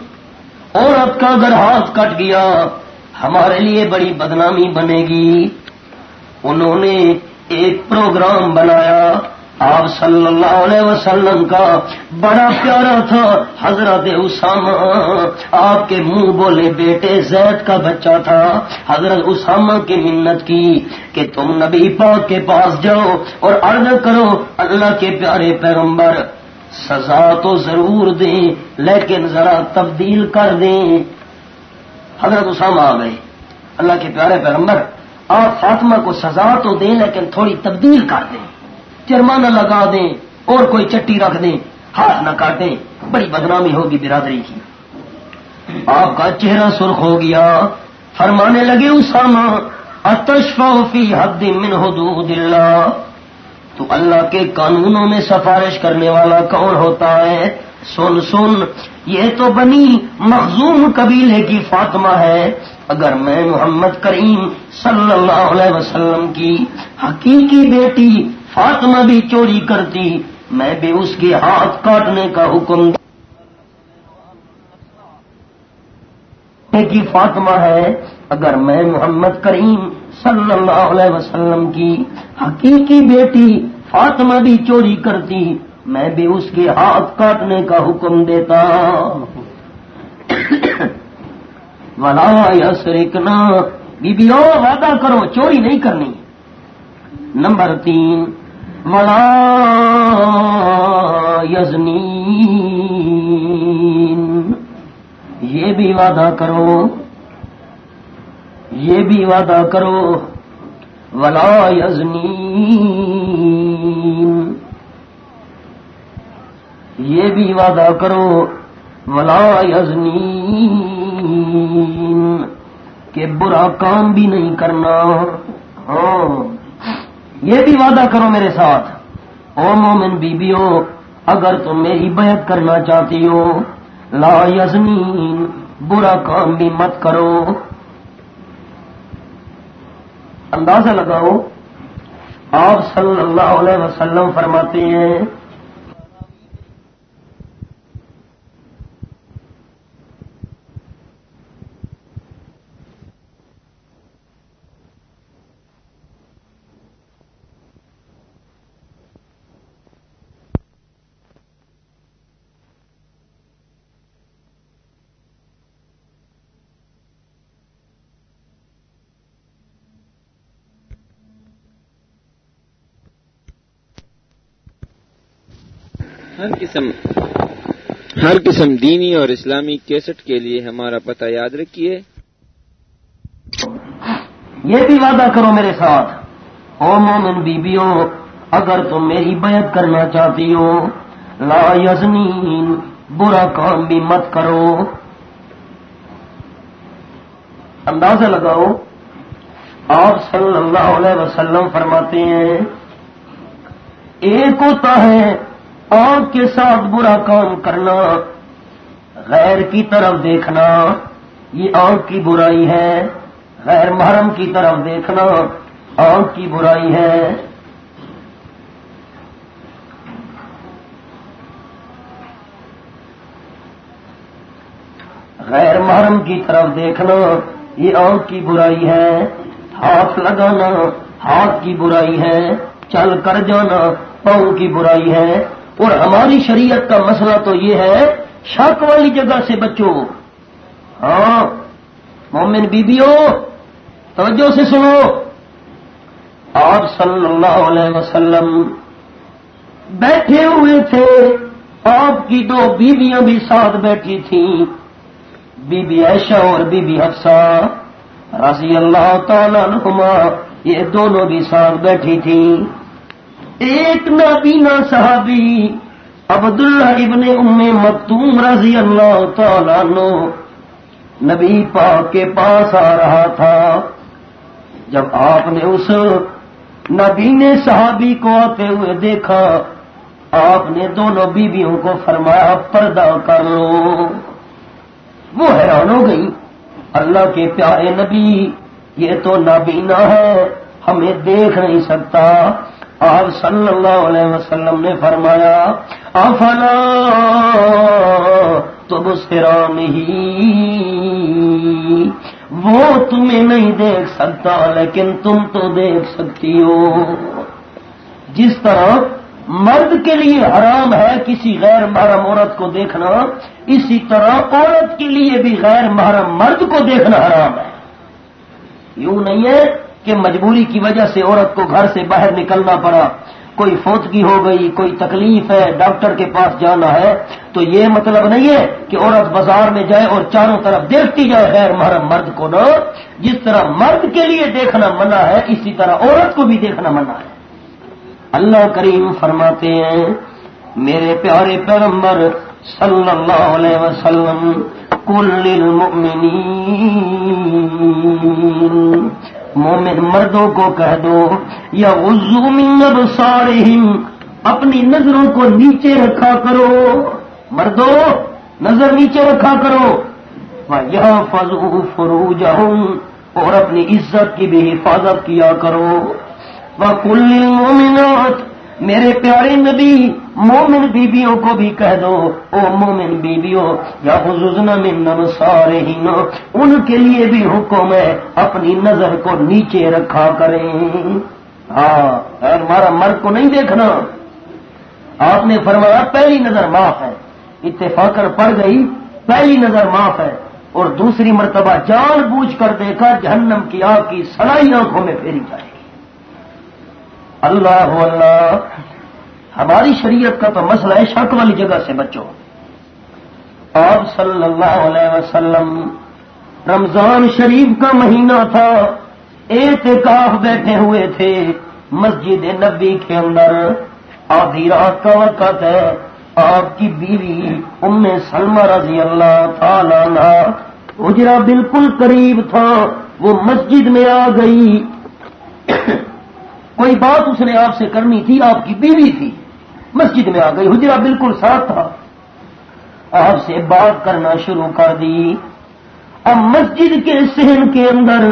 عورت کا اگر ہاتھ کٹ گیا، ہمارے لیے بڑی بدنامی بنے گی۔ انہوں نے ایک پروگرام بنایا۔ آپ صلی اللہ علیہ وسلم کا بڑا پیارا تھا، حضرت اسامہ۔ آپ کے منہ بولے بیٹے زید کا بچہ تھا۔ حضرت اسامہ کی منت کی کہ تم نبی پاک کے پاس جاؤ اور عرض کرو اللہ کے پیارے پیغمبر، سزا تو ضرور دیں، لیکن ذرا تبدیل کر دیں۔ حضرت اسامہ آ گئے۔ اللہ کے پیارے پیغمبر، آپ فاطمہ کو سزا تو دیں، لیکن تھوڑی تبدیل کر دیں۔ جرمانہ لگا دیں اور کوئی چٹی رکھ دیں، ہاتھ نہ کاٹیں بڑی بدنامی ہوگی برادری کی۔ آپ کا چہرہ سرخ ہو گیا۔ فرمانے لگے، اسامہ اتشفا فی حد من حدود اللہ۔ تو اللہ کے قانونوں میں سفارش کرنے والا کون ہوتا ہے؟ سن سن، یہ تو بنی مخزوم قبیلے کی فاطمہ ہے۔ اگر میں محمد کریم صلی اللہ علیہ وسلم کی حقیقی بیٹی فاطمہ بھی چوری کرتی، میں بھی اس کے ہاتھ کاٹنے کا حکم کی فاطمہ ہے، اگر میں محمد کریم صلی اللہ علیہ وسلم کی حقیقی بیٹی فاطمہ بھی چوری کرتی، میں بھی اس کے ہاتھ کاٹنے کا حکم دیتا۔ ولا یا سرکنا بی وعدہ کرو، چوری نہیں کرنی۔ نمبر تین یزنی یہ بھی وعدہ کرو، یہ بھی وعدہ کرو، ولا یزنی یہ بھی وعدہ کرو، ولا یزنی کہ برا کام بھی نہیں کرنا۔ ہاں۔ یہ بھی وعدہ کرو میرے ساتھ۔ او مومن بی بیو اگر تم میری بیعت کرنا چاہتی ہو، لا یزنین، برا کام بھی مت کرو۔ اندازہ لگاؤ، آپ صلی اللہ علیہ وسلم فرماتے ہیں ہر قسم ہر قسم دینی اور اسلامی کیسٹ کے لیے ہمارا پتہ یاد رکھیے۔ یہ بھی وعدہ کرو میرے ساتھ، او مومن بیبیوں، اگر تم میری بیعت کرنا چاہتی ہو، لا یزنین، برا کام بھی مت کرو۔ اندازہ لگاؤ، آپ صلی اللہ علیہ وسلم فرماتے ہیں، ایک ہوتا ہے آنکھ کے ساتھ برا کام کرنا، غیر کی طرف دیکھنا، یہ آنکھ کی برائی ہے۔ غیر محرم کی طرف دیکھنا آنکھ کی برائی ہے۔ غیر محرم کی طرف دیکھنا، یہ آنکھ کی برائی ہے۔ ہاتھ لگانا، ہاتھ کی برائی ہے۔ چل کر جانا، پاؤں کی برائی ہے۔ اور ہماری شریعت کا مسئلہ تو یہ ہے، شک والی جگہ سے بچو۔ ہاں مومن بیبیوں، توجہ سے سنو۔ آپ صلی اللہ علیہ وسلم بیٹھے ہوئے تھے۔ آپ کی دو بیویاں بھی ساتھ بیٹھی تھیں۔ بی بی عائشہ اور بی بی حفصہ رضی اللہ تعالیٰ نما یہ دونوں بھی ساتھ بیٹھی تھیں۔ ایک نابینا صحابی، عبداللہ ابن ام مکتوم رضی اللہ تعالیٰ نو نبی پاک کے پاس آ رہا تھا۔ جب آپ نے اس نبی صحابی کو آتے ہوئے دیکھا، آپ نے دونوں بیویوں کو فرمایا پردہ کر۔ لو وہ حیران ہو گئی۔ اللہ کے پیارے نبی، یہ تو نابینا ہے، ہمیں دیکھ نہیں سکتا۔ آپ صلی اللہ علیہ وسلم نے فرمایا آفلا تو مسکران ہی وہ تمہیں نہیں دیکھ سکتا، لیکن تم تو دیکھ سکتی ہو۔ جس طرح مرد کے لیے حرام ہے کسی غیر محرم عورت کو دیکھنا، اسی طرح عورت کے لیے بھی غیر محرم مرد کو دیکھنا حرام ہے۔ یوں نہیں ہے کہ مجبوری کی وجہ سے عورت کو گھر سے باہر نکلنا پڑا۔ کوئی فوتگی ہو گئی، کوئی تکلیف ہے، ڈاکٹر کے پاس جانا ہے۔ تو یہ مطلب نہیں ہے کہ عورت بازار میں جائے اور چاروں طرف دیکھتی جائے، غیر محرم مرد کو نہ۔ جس طرح مرد کے لیے دیکھنا منع ہے، اسی طرح عورت کو بھی دیکھنا منع ہے۔ اللہ کریم فرماتے ہیں، میرے پیارے پیغمبر صلی اللہ علیہ وسلم، کل مومن مردوں کو کہہ دو یا من ابصارہم، اپنی نظروں کو نیچے رکھا کرو۔ مردوں، نظر نیچے رکھا کرو۔ یہ فضو فروج اور اپنی عزت کی بھی حفاظت کیا کرو۔ وہ کل مومنات میرے پیارے نبی، مومن بیبیوں کو بھی کہہ دو، او مومن بیبیوں یا حضوزنا من سارے ہی ان کے لیے بھی حکم ہے، اپنی نظر کو نیچے رکھا کریں۔ ہاں ہمارا مرد کو نہیں دیکھنا، آپ نے فرمایا، پہلی نظر معاف ہے۔ اتفاقر پڑ گئی، پہلی نظر معاف ہے۔ اور دوسری مرتبہ جان بوجھ کر دیکھا، جہنم کی آگ کی سڑائی آنکھوں میں پھیری جائے۔ اللہ اللہ۔ ہماری شریعت کا تو مسئلہ ہے شک والی جگہ سے بچو۔ آپ صلی اللہ علیہ وسلم، رمضان شریف کا مہینہ تھا۔ اعتکاف بیٹھے ہوئے تھے مسجد نبی کے اندر۔ آدھی رات کا وقت ہے۔ آپ کی بیوی ام سلمہ رضی اللہ تعالی اجرا بالکل قریب تھا۔ وہ مسجد میں آ گئی۔ کوئی بات اس نے آپ سے کرنی تھی، آپ کی بیوی تھی۔ مسجد میں آ گئی حجرا بالکل ساتھ تھا۔ آپ سے بات کرنا شروع کر دی۔ اب مسجد کے سہن کے اندر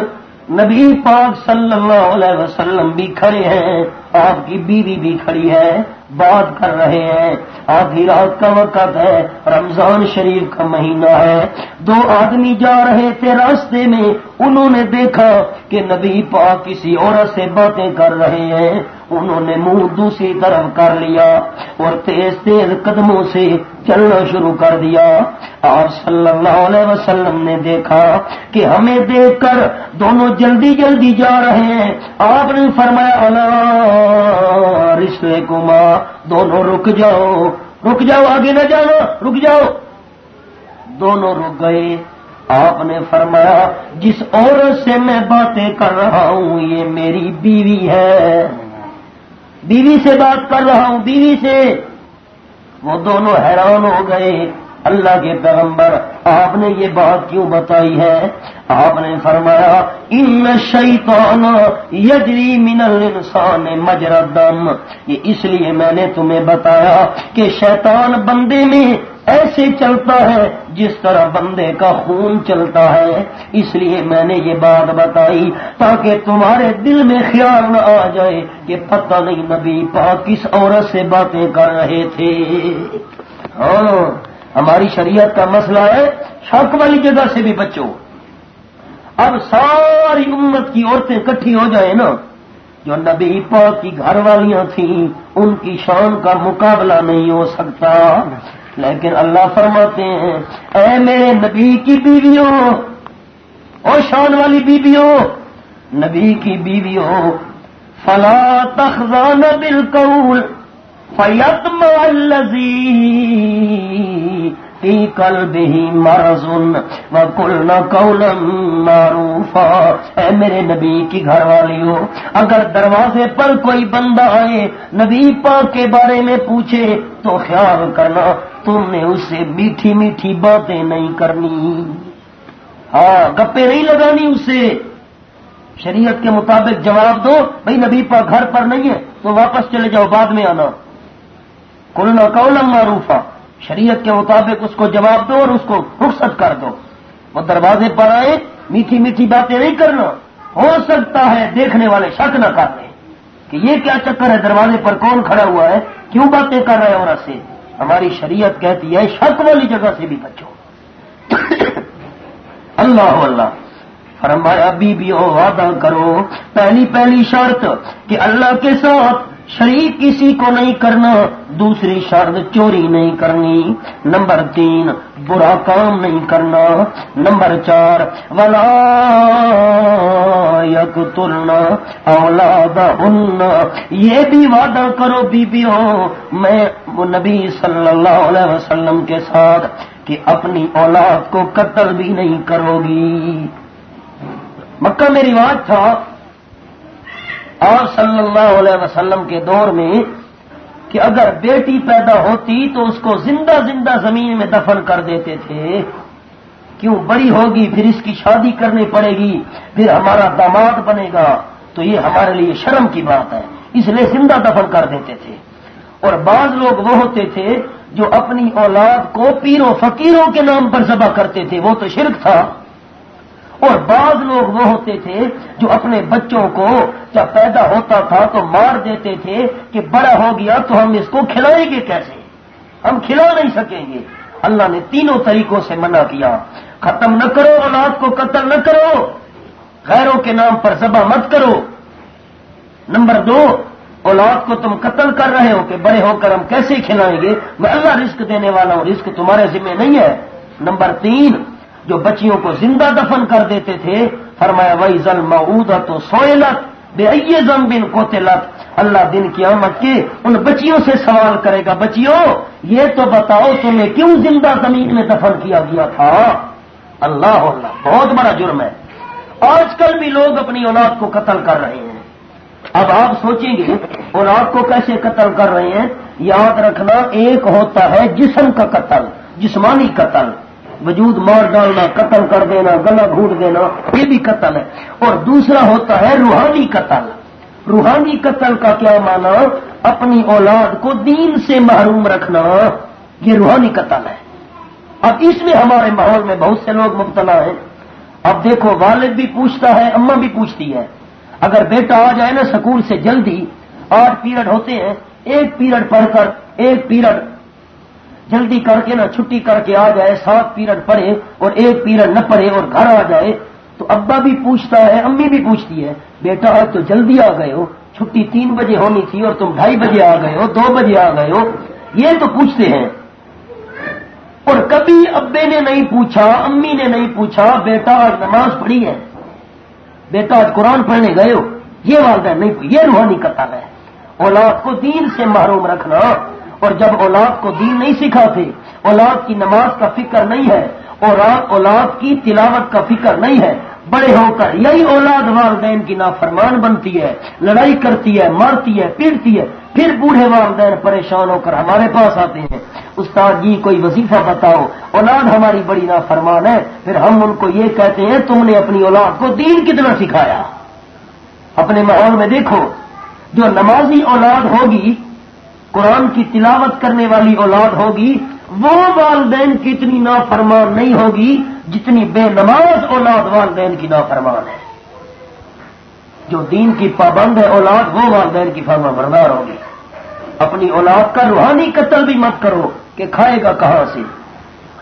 نبی پاک صلی اللہ علیہ وسلم بھی کھڑے ہیں، آپ کی بیوی بھی کھڑی ہے، بات کر رہے ہیں۔ آدھی رات کا وقت ہے، رمضان شریف کا مہینہ ہے۔ دو آدمی جا رہے تھے راستے میں، انہوں نے دیکھا کہ نبی پاک کسی عورت سے باتیں کر رہے ہیں۔ انہوں نے منہ دوسری طرف کر لیا اور تیز تیز قدموں سے چلنا شروع کر دیا۔ آپ صلی اللہ علیہ وسلم نے دیکھا کہ ہمیں دیکھ کر دونوں جلدی جلدی جا رہے ہیں۔ آپ نے فرمایا اللہ رشتے کو ماں دونوں رک جاؤ۔ رک جاؤ، آگے نہ جانا رک جاؤ۔ دونوں رک گئے۔ آپ نے فرمایا، جس عورت سے میں باتیں کر رہا ہوں، یہ میری بیوی ہے۔ بیوی سے بات کر رہا ہوں، بیوی سے۔ وہ دونوں حیران ہو گئے۔ اللہ کے پیغمبر، آپ نے یہ بات کیوں بتائی ہے؟ آپ نے فرمایا، ان شیطان یجری من الانسان مجرا دم یہ اس لیے میں نے تمہیں بتایا کہ شیطان بندے میں ایسے چلتا ہے جس طرح بندے کا خون چلتا ہے۔ اس لیے میں نے یہ بات بتائی تاکہ تمہارے دل میں خیال نہ آ جائے کہ پتہ نہیں نبی پاک کس عورت سے باتیں کر رہے تھے۔ ہاں ہماری شریعت کا مسئلہ ہے شک والی جگہ سے بھی بچو۔ اب ساری امت کی عورتیں کٹھی ہو جائیں نا۔ جو نبی پاک کی گھر والیاں تھیں، ان کی شان کا مقابلہ نہیں ہو سکتا۔ لیکن اللہ فرماتے ہیں، اے میرے نبی کی بیویوں، او شان والی بیویوں، نبی کی بیویوں، فلا تخزان بالقول فیتم الزی فی کل بھی مرزن و کل نہ معروفا۔ اے میرے نبی کی گھر والی ہو اگر دروازے پر کوئی بندہ آئے، نبی پاک کے بارے میں پوچھے، تو خیال کرنا، تم نے اسے میٹھی میٹھی باتیں نہیں کرنی۔ ہاں گپے نہیں لگانی اسے۔ شریعت کے مطابق جواب دو بھائی نبی پاک گھر پر نہیں ہے، تو واپس چلے جاؤ، بعد میں آنا۔ کلنا کولم معروفا۔ شریعت کے مطابق اس کو جواب دو اور اس کو رخصت کر دو۔ وہ دروازے پر آئے، میٹھی میٹھی باتیں نہیں کرنا، ہو سکتا ہے دیکھنے والے شک نہ کر لیں۔ کہ یہ کیا چکر ہے، دروازے پر کون کھڑا ہوا ہے؟ کیوں باتیں کر رہے عورت سے؟ ہماری شریعت کہتی ہے، شک والی جگہ سے بھی بچو۔ اللہ اللہ۔ فرمایا بی بی وعدہ کرو۔ پہلی پہلی شرط کہ اللہ کے ساتھ شریک کسی کو نہیں کرنا، دوسری شرط چوری نہیں کرنی۔ نمبر تین، برا کام نہیں کرنا۔ نمبر چار، ولا یک تلنا اولاد یہ بھی وعدہ کرو بیویوں میں نبی صلی اللہ علیہ وسلم کے ساتھ کہ اپنی اولاد کو قتل بھی نہیں کرو گی۔ مکہ میں رواج تھا اور صلی اللہ علیہ وسلم کے دور میں کہ اگر بیٹی پیدا ہوتی تو اس کو زندہ زندہ زمین میں دفن کر دیتے تھے۔ کیوں؟ بڑی ہوگی، پھر اس کی شادی کرنی پڑے گی، پھر ہمارا داماد بنے گا۔ تو یہ ہمارے لیے شرم کی بات ہے۔ اس لیے زندہ دفن کر دیتے تھے۔ اور بعض لوگ وہ ہوتے تھے جو اپنی اولاد کو پیروں فقیروں کے نام پر ذبح کرتے تھے۔ وہ تو شرک تھا۔ اور بعض لوگ وہ ہوتے تھے جو اپنے بچوں کو جب پیدا ہوتا تھا تو مار دیتے تھے کہ بڑا ہو گیا تو ہم اس کو کھلائیں گے کیسے؟ ہم کھلا نہیں سکیں گے۔ اللہ نے تینوں طریقوں سے منع کیا۔ ختم نہ کرو، اولاد کو قتل نہ کرو۔ غیروں کے نام پر ذبح مت کرو۔ نمبر دو، اولاد کو تم قتل کر رہے ہو کہ بڑے ہو کر ہم کیسے کھلائیں گے؟ میں اللہ رزق دینے والا ہوں، رزق تمہارے ذمہ نہیں ہے۔ نمبر تین جو بچیوں کو زندہ دفن کر دیتے تھے، فرمایا وہی زل معودہ تو سوئلت بے زم بن کو تلت اللہ دن کی آمد کے ان بچیوں سے سوال کرے گا، بچیوں، یہ تو بتاؤ، تمہیں کیوں زندہ زمین میں دفن کیا گیا تھا؟ اللہ اللہ، بہت بڑا جرم ہے۔ آج کل بھی لوگ اپنی اولاد کو قتل کر رہے ہیں۔ اب آپ سوچیں گے، اولاد کو کیسے قتل کر رہے ہیں؟ یاد رکھنا، ایک ہوتا ہے جسم کا قتل، جسمانی قتل۔ وجود مار ڈالنا، قتل کر دینا، گلا گھوٹ دینا، یہ بھی قتل ہے۔ اور دوسرا ہوتا ہے روحانی قتل۔ روحانی قتل کا کیا مانا اپنی اولاد کو دین سے محروم رکھنا۔ یہ روحانی قتل ہے۔ اب اس میں ہمارے ماحول میں بہت سے لوگ مبتلا ہیں۔ اب دیکھو، والد بھی پوچھتا ہے اما بھی پوچھتی ہے۔ اگر بیٹا آ جائے نا سکول سے جلدی، آٹھ پیریڈ ہوتے ہیں۔ ایک پیریڈ پڑھ کر، ایک پیریڈ جلدی کر کے نا چھٹی کر کے آ جائے، سات پیریڈ پڑھے اور ایک پیریڈ نہ پڑھے اور گھر آ جائے، تو ابا بھی پوچھتا ہے، امی بھی پوچھتی ہے، بیٹا آج تو جلدی آ گئے ہو، چھٹی تین بجے ہونی تھی اور تم ڈھائی بجے آ گئے ہو، دو بجے آ گئے ہو، یہ تو پوچھتے ہیں۔ اور کبھی ابے نے نہیں پوچھا، امی نے نہیں پوچھا، بیٹا آج نماز پڑھی ہے، بیٹا آج قرآن پڑھنے گئے ہو، یہ والدہ نہیں، یہ روحانی قتل ہے۔ اولاد کو دین سے محروم رکھنا اور جب اولاد کو دین نہیں سکھاتے، اولاد کی نماز کا فکر نہیں ہے اور اولاد کی تلاوت کا فکر نہیں ہے، بڑے ہو کر یہی اولاد والدین کی نافرمان بنتی ہے، لڑائی کرتی ہے، مارتی ہے، پیٹتی ہے، پھر بوڑھے والدین پریشان ہو کر ہمارے پاس آتے ہیں۔ استاد جی کوئی وظیفہ بتاؤ، اولاد ہماری بڑی نافرمان ہے، پھر ہم ان کو یہ کہتے ہیں، تم نے اپنی اولاد کو دین کتنا سکھایا۔ اپنے ماحول میں دیکھو، جو نمازی اولاد ہوگی قرآن کی تلاوت کرنے والی اولاد ہوگی، وہ والدین کی اتنی نافرمان نہیں ہوگی جتنی بے نماز اولاد والدین کی نافرمان ہے۔ جو دین کی پابند ہے اولاد، وہ والدین کی فرما بردار ہوگی۔ اپنی اولاد کا روحانی قتل بھی مت کرو کہ کھائے گا کہاں سے۔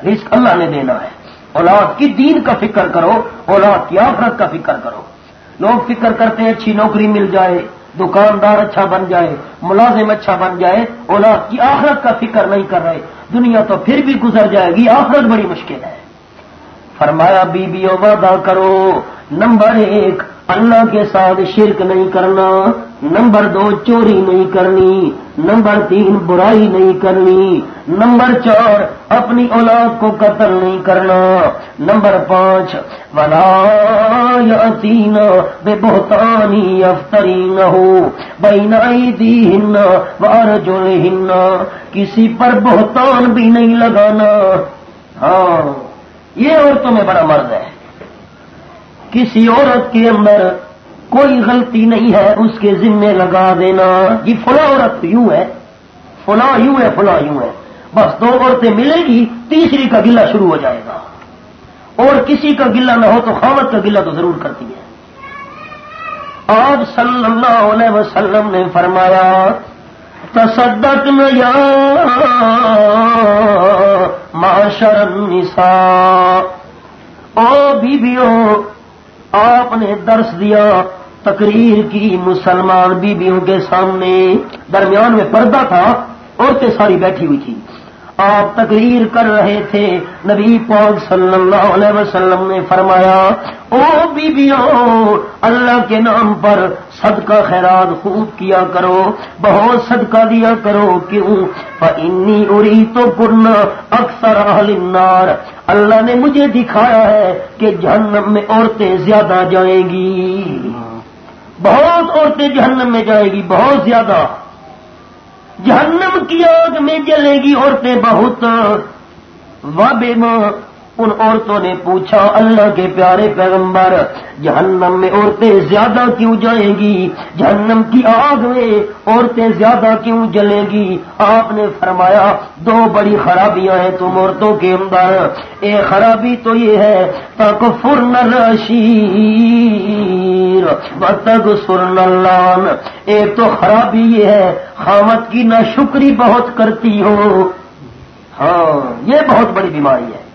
رزق اللہ نے دینا ہے۔ اولاد کی دین کا فکر کرو، اولاد کی آخرت کا فکر کرو۔ لوگ فکر کرتے ہیں اچھی نوکری مل جائے۔ دکاندار اچھا بن جائے، ملازم اچھا بن جائے، اولاد کی آخرت کا فکر نہیں کر رہے، دنیا تو پھر بھی گزر جائے گی، آخرت بڑی مشکل ہے۔ فرمایا، بی وعدہ کرو۔ نمبر ایک اللہ کے ساتھ شرک نہیں کرنا، نمبر دو، چوری نہیں کرنی، نمبر تین، برائی نہیں کرنی، نمبر چار، اپنی اولاد کو قتل نہیں کرنا، نمبر پانچ، ولا تین بے بہتانی افطری نہ ہو بینائی دی ہننا بار جو ہننا کسی پر بہتان بھی نہیں لگانا۔ ہاں یہ عورتوں میں بڑا مرض ہے۔ کسی عورت کے اندر کوئی غلطی نہیں ہے، اس کے ذمے لگا دینا۔ یہ فلاں عورت یوں ہے، فلاں یوں ہے، فلاں یوں ہے۔ بس دو عورتیں ملے گی، تیسری کا گلہ شروع ہو جائے گا۔ اور کسی کا گلہ نہ ہو تو خامت کا گلہ تو ضرور کرتی ہے۔ آپ صلی اللہ علیہ وسلم نے فرمایا، تصدق یا معاشر النساء۔ او بیویوں آپ نے درس دیا، تقریر کی، مسلمان بیویوں کے سامنے۔ درمیان میں پردہ تھا، عورتیں ساری بیٹھی ہوئی تھی آپ تقریر کر رہے تھے۔ نبی پاک صلی اللہ علیہ وسلم نے فرمایا، او بیویوں اللہ کے نام پر صدقہ خیرات خوب کیا کرو، بہت صدقہ دیا کرو۔ کیوں؟ انی اری تو کرنا اکثر النار۔ اللہ نے مجھے دکھایا ہے کہ جہنم میں عورتیں زیادہ جائیں گی۔ بہت عورتیں جہنم میں جائیں گی، بہت زیادہ۔ جہنم کی آگ میں جلے گی عورتیں بہت وابے ماں۔ ان عورتوں نے پوچھا، اللہ کے پیارے پیغمبر، جہنم میں عورتیں زیادہ کیوں جائیں گی؟ جہنم کی آگ میں عورتیں زیادہ کیوں جلیں گی؟ آپ نے فرمایا، دو بڑی خرابیاں ہیں تم عورتوں کے اندر۔ ایک خرابی تو یہ ہے تک فرن رشیر تک سرن لان ایک تو خرابی یہ ہے خامت کی نہ شکری بہت کرتی ہو۔ ہاں یہ بہت بڑی بیماری ہے۔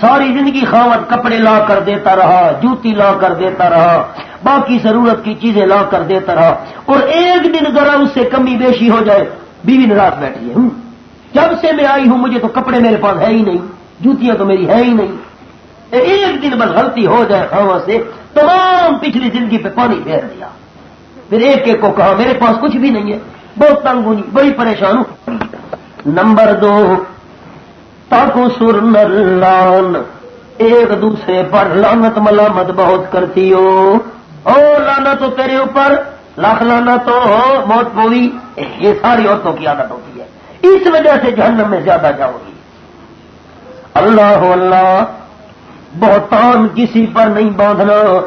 ساری زندگی خامت کپڑے لا کر دیتا رہا، جوتی لا کر دیتا رہا، باقی ضرورت کی چیزیں لا کر دیتا رہا، اور ایک دن ذرا اس سے کمی بیشی ہو جائے، بیوی ناراض بیٹھی ہے۔ جب سے میں آئی ہوں، مجھے تو کپڑے میرے پاس ہے ہی نہیں، جوتیاں تو میری ہے ہی نہیں۔ ایک دن بس غلطی ہو جائے خواہ سے، تمام پچھلی زندگی پہ پانی پھیر دیا۔ پھر ایک ایک کو کہا، میرے پاس کچھ بھی نہیں ہے، بہت تنگ ہونی، بڑی پریشان ہوں۔ نمبر دو تاکو سر لان۔ ایک دوسرے پر لانت ملامت بہت کرتی ہو۔ او لانا تو تیرے اوپر، لاکھ لانا تو موت پوری۔ یہ ساری عورتوں کی عادت ہوتی ہے۔ اس وجہ سے جہنم میں زیادہ جاؤ گی اللہ اللہ، بہتان کسی پر نہیں باندھنا۔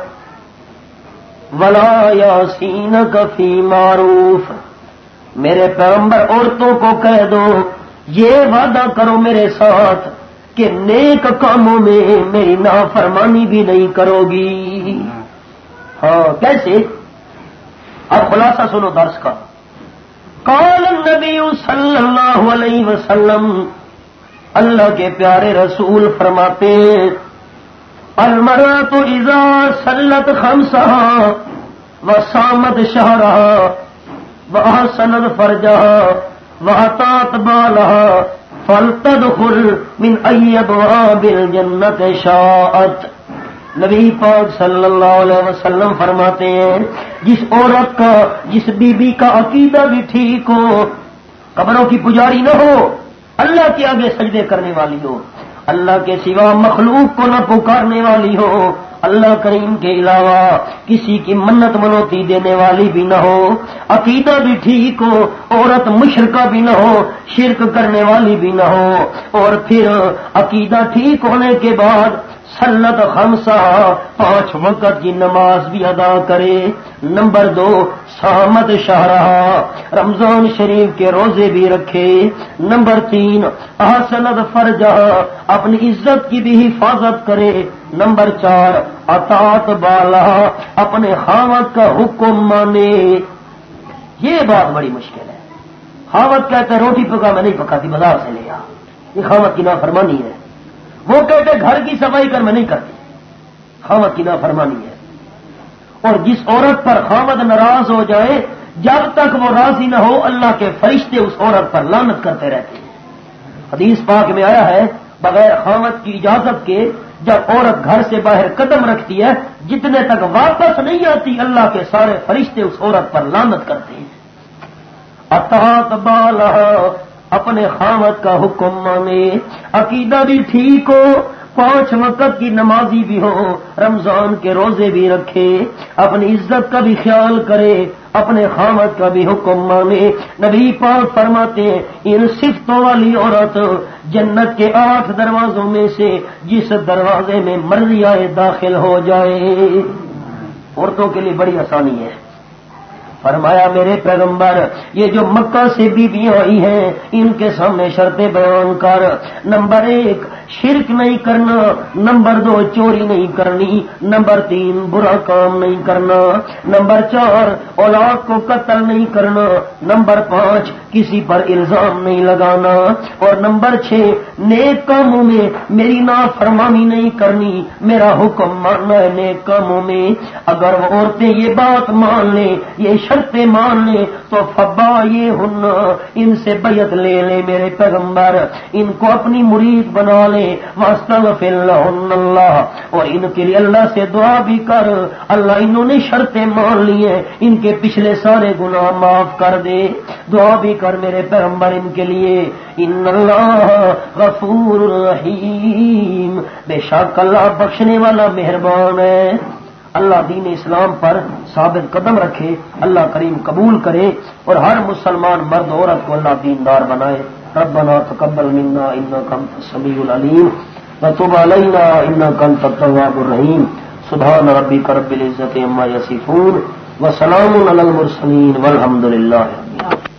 ولا یاسین کفی معروف۔ میرے پیغمبر، عورتوں کو کہہ دو۔ یہ وعدہ کرو میرے ساتھ کہ نیک کاموں میں میری نافرمانی بھی نہیں کرو گی ہاں کیسے؟ اب خلاصہ سنو درس کا۔ کال النبی صلی اللہ علیہ وسلم، اللہ کے پیارے رسول فرماتے المرا تو ایزا سلت خمسہ و سامد شہرہ وہ سند فرجہ وہ تات بالہ فلتد من ایب بل جنت شاعت نبی پاک صلی اللہ علیہ وسلم فرماتے ہیں، جس عورت کا، جس بی بی کا عقیدہ بھی ٹھیک ہو، قبروں کی پجاری نہ ہو، اللہ کے آگے سجدے کرنے والی ہو، اللہ کے سوا مخلوق کو نہ پکارنے والی ہو اللہ کریم کے علاوہ کسی کی منت منوتی دینے والی بھی نہ ہو، عقیدہ بھی ٹھیک ہو، عورت مشرقہ بھی نہ ہو، شرک کرنے والی بھی نہ ہو، اور پھر عقیدہ ٹھیک ہونے کے بعد سلت خمسا پانچ وقت کی نماز بھی ادا کرے۔ نمبر دو سامد شاہراہ رمضان شریف کے روزے بھی رکھے۔ نمبر تین، احسنت فرجہ، اپنی عزت کی بھی حفاظت کرے۔ نمبر چار اطاط بالا، اپنے خامت کا حکم مانے۔ یہ بات بڑی مشکل ہے۔ خامت کہتے روٹی پکا، میں نہیں پکاتی، بازار سے لے آ۔ یہ خامت کی نافرمانی ہے۔ وہ کہتے گھر کی صفائی کر میں نہیں کرتی۔ خامد کی نافرمانی ہے۔ اور جس عورت پر خامد ناراض ہو جائے، جب تک وہ راضی نہ ہو، اللہ کے فرشتے اس عورت پر لانت کرتے رہتے ہیں۔ حدیث پاک میں آیا ہے، بغیر خامد کی اجازت کے، جب عورت گھر سے باہر قدم رکھتی ہے، جتنے تک واپس نہیں آتی، اللہ کے سارے فرشتے اس عورت پر لانت کرتے ہیں۔ اطاط بالا اپنے خامت کا حکم مانے عقیدہ بھی ٹھیک ہو، پانچ وقت کی نمازی بھی ہو، رمضان کے روزے بھی رکھے۔ اپنی عزت کا بھی خیال کرے، اپنے خامت کا بھی حکم مانے نبی پاک فرماتے ہیں، ان صفتوں والی عورت جنت کے آٹھ دروازوں میں سے جس دروازے میں مرضی آئے داخل ہو جائے۔ عورتوں کے لیے بڑی آسانی ہے۔ فرمایا، میرے پیغمبر، یہ جو مکہ سے بیویاں آئی ہیں، ان کے سامنے شرطیں بیان کر۔ نمبر ایک شرک نہیں کرنا، نمبر دو چوری نہیں کرنی، نمبر تین برا کام نہیں کرنا، نمبر چار اولاد کو قتل نہیں کرنا، نمبر پانچ کسی پر الزام نہیں لگانا، اور نمبر چھ نیک کاموں میں میری نا فرمانی نہیں کرنی، میرا حکم ماننا ہے نیک کاموں میں۔ اگر وہ عورتیں یہ بات مان لیں، یہ شرطیں مان لیں، تو فبا یہ ہن ان سے بیت لے لے میرے پیغمبر۔ ان کو اپنی مرید بنا لے اللہ اور ان کے لیے اللہ سے دعا بھی کر۔ اللہ انہوں نے شرطیں مان لی ہیں۔ ان کے پچھلے سارے گناہ معاف کر دے۔ دعا بھی کر میرے پیغمبر ان کے لیے۔ ان اللہ غفور رحیم۔ بے شک اللہ بخشنے والا مہربان ہے۔ اللہ دین اسلام پر ثابت قدم رکھے۔ اللہ کریم قبول کرے۔ اور ہر مسلمان مرد عورت کو اللہ دیندار بنائے۔ ربنا تقبل منا انك انت السميع العليم. وتب علينا انك انت التواب الرحيم. سبحان ربك رب العزه عما يصفون. وسلام على المرسلين والحمد لله رب العالمين.